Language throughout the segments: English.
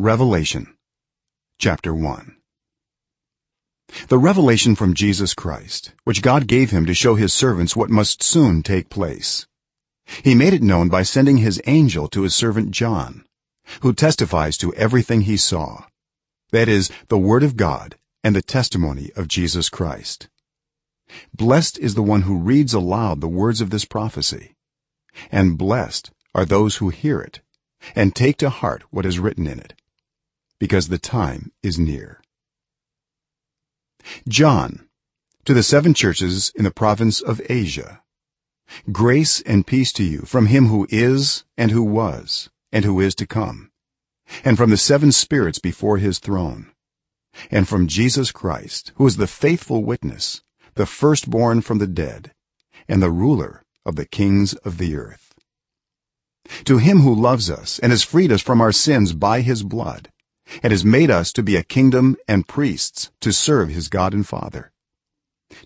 revelation chapter 1 the revelation from jesus christ which god gave him to show his servants what must soon take place. He made it known by sending his angel to his servant john who testifies to everything he saw. That is the word of god and the testimony of jesus christ. Blessed is the one who reads aloud the words of this prophecy and blessed are those who hear it and take to heart what is written in it because the time is near. John to the seven churches in the province of asia grace and peace to you from him who is and who was and who is to come and from the seven spirits before his throne and from jesus christ who is the faithful witness the firstborn from the dead and the ruler of the kings of the earth. To him who loves us and has freed us from our sins by his blood and has made us to be a kingdom and priests to serve his god and father.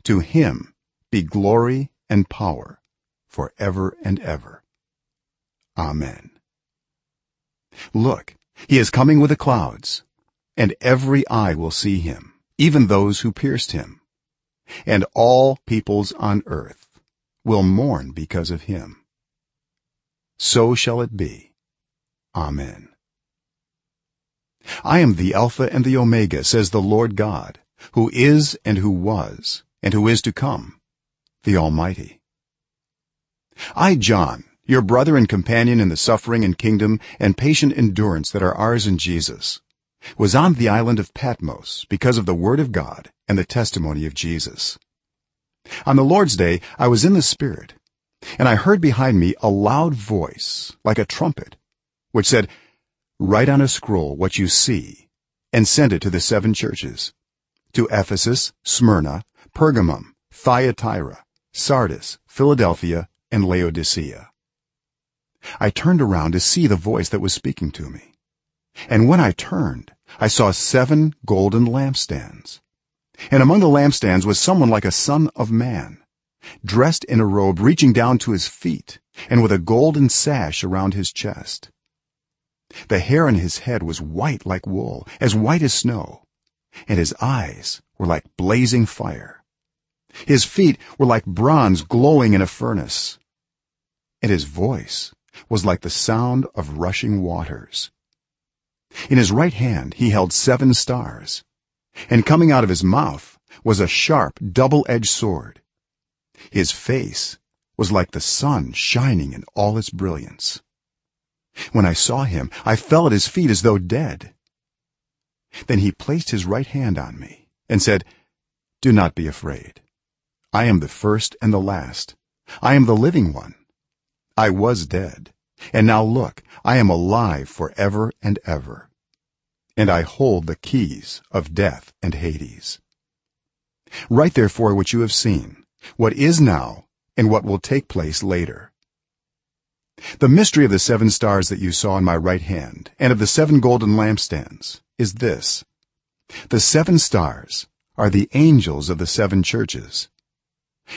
To him be glory and power for ever and ever. Amen. Look he is coming with the clouds and every eye will see him even those who pierced him. And all peoples on earth will mourn because of him. So shall it be. Amen i am the alpha and the omega says the lord god who is and who was and who is to come the almighty. I john your brother and companion in the suffering and kingdom and patient endurance that are ours in jesus was on the island of patmos because of the word of god and the testimony of jesus. On the lord's day i was in the spirit and i heard behind me a loud voice like a trumpet which said write on a scroll what you see and send it to the seven churches. To ephesus smyrna pergamum thyatira sardis philadelphia and laodicea. I turned around to see the voice that was speaking to me. And when i turned i saw seven golden lampstands. And among the lampstands was someone like a son of man dressed in a robe reaching down to his feet and with a golden sash around his chest the hair on his head was white like wool as white as snow and his eyes were like blazing fire. His feet were like bronze glowing in a furnace and his voice was like the sound of rushing waters. In his right hand he held seven stars and coming out of his mouth was a sharp double-edged sword. His face was like the sun shining in all its brilliance when i saw him i fell at his feet as though dead. Then he placed his right hand on me and said do not be afraid. I am the first and the last. I am the living one. I was dead. And now look i am alive forever and ever. And i hold the keys of death and hades. Write therefore what you have seen what is now and what will take place later the mystery of the seven stars that you saw in my right hand and of the seven golden lampstands is this. The seven stars are the angels of the seven churches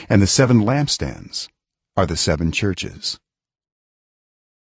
and the seven lampstands are the seven churches